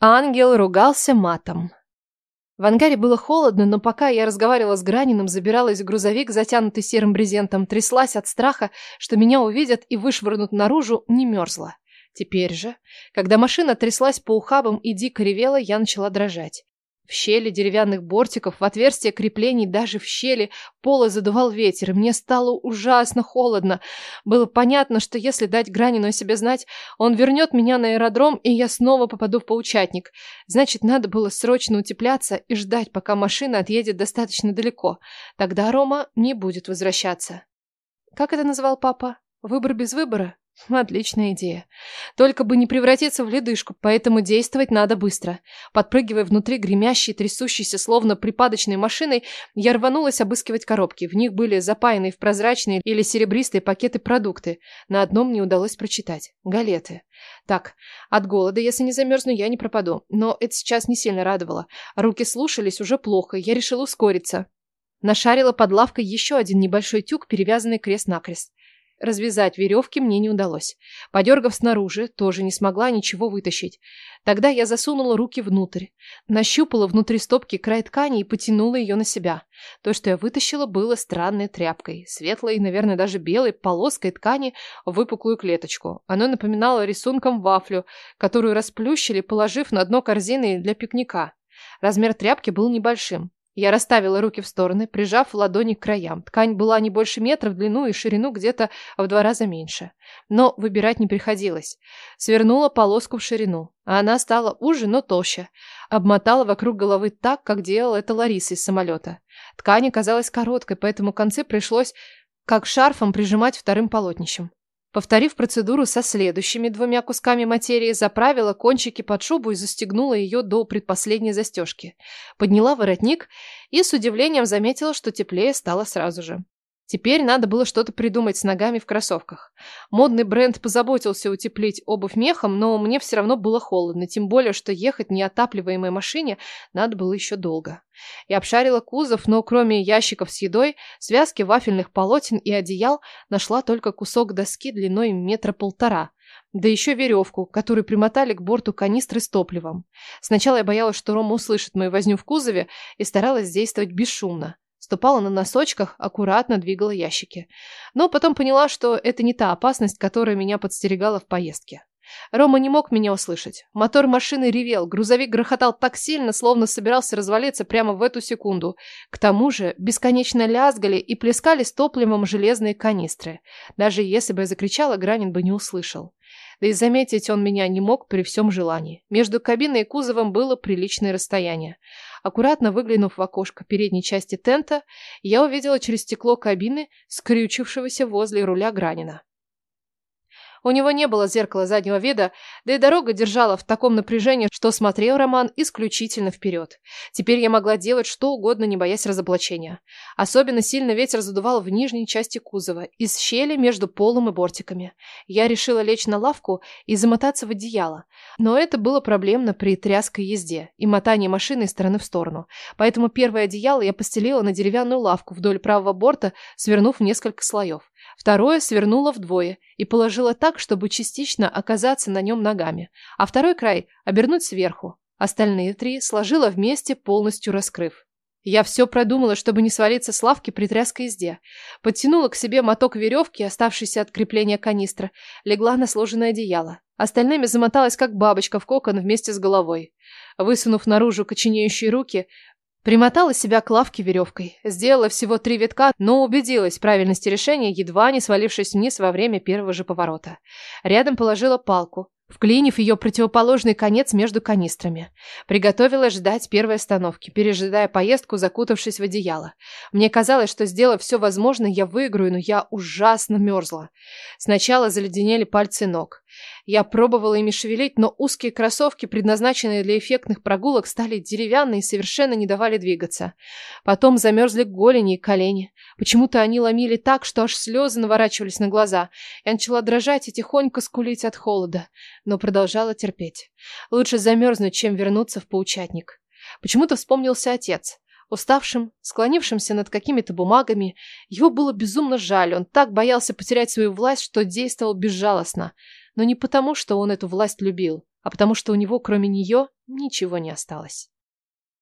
Ангел ругался матом. В ангаре было холодно, но пока я разговаривала с Граниным, забиралась в грузовик, затянутый серым брезентом, тряслась от страха, что меня увидят и вышвырнут наружу, не мерзла. Теперь же, когда машина тряслась по ухабам и дико ревела, я начала дрожать. В щели деревянных бортиков, в отверстия креплений, даже в щели пола задувал ветер, и мне стало ужасно холодно. Было понятно, что если дать Гранину о себе знать, он вернет меня на аэродром, и я снова попаду в паучатник. Значит, надо было срочно утепляться и ждать, пока машина отъедет достаточно далеко. Тогда Рома не будет возвращаться. Как это называл папа? Выбор без выбора? Отличная идея. Только бы не превратиться в ледышку, поэтому действовать надо быстро. Подпрыгивая внутри гремящей, трясущейся, словно припадочной машиной, я рванулась обыскивать коробки. В них были запаянные в прозрачные или серебристые пакеты продукты. На одном мне удалось прочитать. Галеты. Так, от голода, если не замерзну, я не пропаду. Но это сейчас не сильно радовало. Руки слушались уже плохо, я решила ускориться. Нашарила под лавкой еще один небольшой тюк, перевязанный крест-накрест. Развязать веревки мне не удалось. Подергав снаружи, тоже не смогла ничего вытащить. Тогда я засунула руки внутрь, нащупала внутри стопки край ткани и потянула ее на себя. То, что я вытащила, было странной тряпкой, светлой, наверное, даже белой полоской ткани в выпуклую клеточку. Оно напоминало рисунком вафлю, которую расплющили, положив на дно корзины для пикника. Размер тряпки был небольшим. Я расставила руки в стороны, прижав ладони к краям. Ткань была не больше метра в длину и ширину где-то в два раза меньше. Но выбирать не приходилось. Свернула полоску в ширину. А она стала уже, но толще. Обмотала вокруг головы так, как делала это Лариса из самолета. Ткань оказалась короткой, поэтому концы пришлось как шарфом прижимать вторым полотнищем. Повторив процедуру со следующими двумя кусками материи, заправила кончики под шубу и застегнула ее до предпоследней застежки. Подняла воротник и с удивлением заметила, что теплее стало сразу же. Теперь надо было что-то придумать с ногами в кроссовках. Модный бренд позаботился утеплить обувь мехом, но мне все равно было холодно, тем более, что ехать неотапливаемой машине надо было еще долго. Я обшарила кузов, но кроме ящиков с едой, связки вафельных полотен и одеял нашла только кусок доски длиной метра полтора, да еще веревку, которую примотали к борту канистры с топливом. Сначала я боялась, что Рома услышит мою возню в кузове и старалась действовать бесшумно. Ступала на носочках, аккуратно двигала ящики. Но потом поняла, что это не та опасность, которая меня подстерегала в поездке. Рома не мог меня услышать. Мотор машины ревел, грузовик грохотал так сильно, словно собирался развалиться прямо в эту секунду. К тому же бесконечно лязгали и плескали с топливом железные канистры. Даже если бы я закричала, Гранин бы не услышал. Да и заметить он меня не мог при всем желании. Между кабиной и кузовом было приличное расстояние. Аккуратно выглянув в окошко передней части тента, я увидела через стекло кабины скрючившегося возле руля Гранина. У него не было зеркала заднего вида, да и дорога держала в таком напряжении, что смотрел Роман исключительно вперед. Теперь я могла делать что угодно, не боясь разоблачения. Особенно сильно ветер задувал в нижней части кузова, из щели между полом и бортиками. Я решила лечь на лавку и замотаться в одеяло. Но это было проблемно при тряской езде и мотании машины из стороны в сторону. Поэтому первое одеяло я постелила на деревянную лавку вдоль правого борта, свернув несколько слоев. Второе свернула вдвое и положила так, чтобы частично оказаться на нем ногами, а второй край обернуть сверху. Остальные три сложила вместе, полностью раскрыв. Я все продумала, чтобы не свалиться с лавки при тряской езде. Подтянула к себе моток веревки, оставшийся от крепления канистра, легла на сложенное одеяло. Остальными замоталась, как бабочка в кокон вместе с головой. Высунув наружу коченеющие руки, Примотала себя к лавке веревкой. Сделала всего три витка, но убедилась в правильности решения, едва не свалившись вниз во время первого же поворота. Рядом положила палку, вклинив ее противоположный конец между канистрами. Приготовилась ждать первой остановки, пережидая поездку, закутавшись в одеяло. Мне казалось, что, сделав все возможное, я выиграю, но я ужасно мерзла. Сначала заледенели пальцы ног. Я пробовала ими шевелить, но узкие кроссовки, предназначенные для эффектных прогулок, стали деревянные и совершенно не давали двигаться. Потом замерзли голени и колени. Почему-то они ломили так, что аж слезы наворачивались на глаза. Я начала дрожать и тихонько скулить от холода, но продолжала терпеть. Лучше замерзнуть, чем вернуться в паучатник. Почему-то вспомнился отец. Уставшим, склонившимся над какими-то бумагами, его было безумно жаль. Он так боялся потерять свою власть, что действовал безжалостно. Но не потому, что он эту власть любил, а потому что у него, кроме нее, ничего не осталось.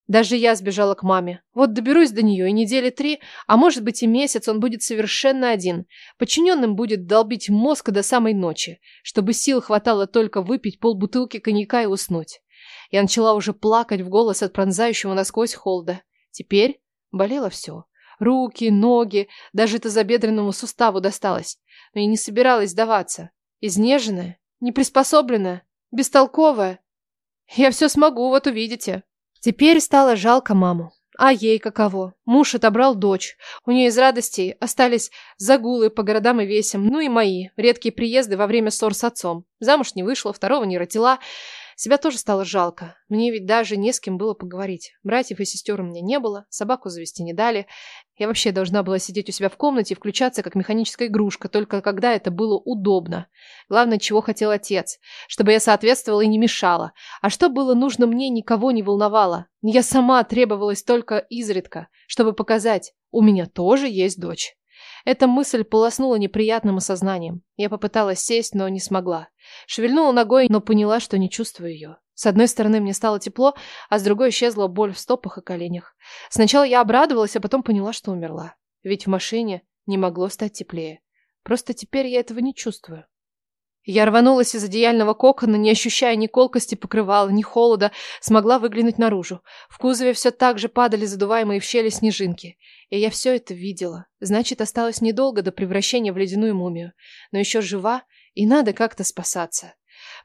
Даже я сбежала к маме. Вот доберусь до нее, и недели три, а может быть и месяц он будет совершенно один. Подчиненным будет долбить мозг до самой ночи, чтобы сил хватало только выпить полбутылки коньяка и уснуть. Я начала уже плакать в голос от пронзающего насквозь холода. Теперь болело все. Руки, ноги, даже тазобедренному суставу досталось. Но я не собиралась сдаваться. Изнеженная, неприспособленная, бестолковая. Я все смогу, вот увидите. Теперь стало жалко маму. А ей каково? Муж отобрал дочь. У нее из радостей остались загулы по городам и весям, ну и мои, редкие приезды во время ссор с отцом. Замуж не вышла, второго не родила. Себя тоже стало жалко. Мне ведь даже не с кем было поговорить. Братьев и сестер у меня не было, собаку завести не дали. Я вообще должна была сидеть у себя в комнате и включаться как механическая игрушка, только когда это было удобно. Главное, чего хотел отец. Чтобы я соответствовала и не мешала. А что было нужно мне, никого не волновало. Я сама требовалась только изредка, чтобы показать, у меня тоже есть дочь. Эта мысль полоснула неприятным осознанием. Я попыталась сесть, но не смогла. Шевельнула ногой, но поняла, что не чувствую ее. С одной стороны мне стало тепло, а с другой исчезла боль в стопах и коленях. Сначала я обрадовалась, а потом поняла, что умерла. Ведь в машине не могло стать теплее. Просто теперь я этого не чувствую. Я рванулась из одеяльного кокона, не ощущая ни колкости покрывала, ни холода, смогла выглянуть наружу. В кузове все так же падали задуваемые в щели снежинки. И я все это видела. Значит, осталось недолго до превращения в ледяную мумию. Но еще жива, и надо как-то спасаться.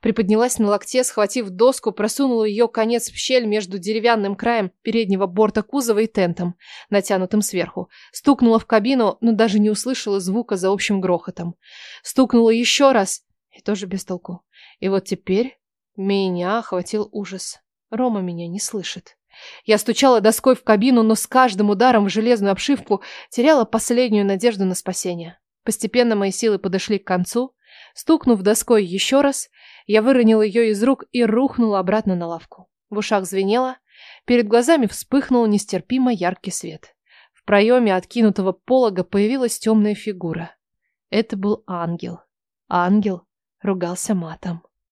Приподнялась на локте, схватив доску, просунула ее конец в щель между деревянным краем переднего борта кузова и тентом, натянутым сверху. Стукнула в кабину, но даже не услышала звука за общим грохотом. Стукнула еще раз, и тоже без толку. И вот теперь меня охватил ужас. Рома меня не слышит. Я стучала доской в кабину, но с каждым ударом в железную обшивку теряла последнюю надежду на спасение. Постепенно мои силы подошли к концу. Стукнув доской еще раз, я выронила ее из рук и рухнула обратно на лавку. В ушах звенело, перед глазами вспыхнул нестерпимо яркий свет. В проеме откинутого полога появилась темная фигура. Это был ангел. Ангел, ругался матом.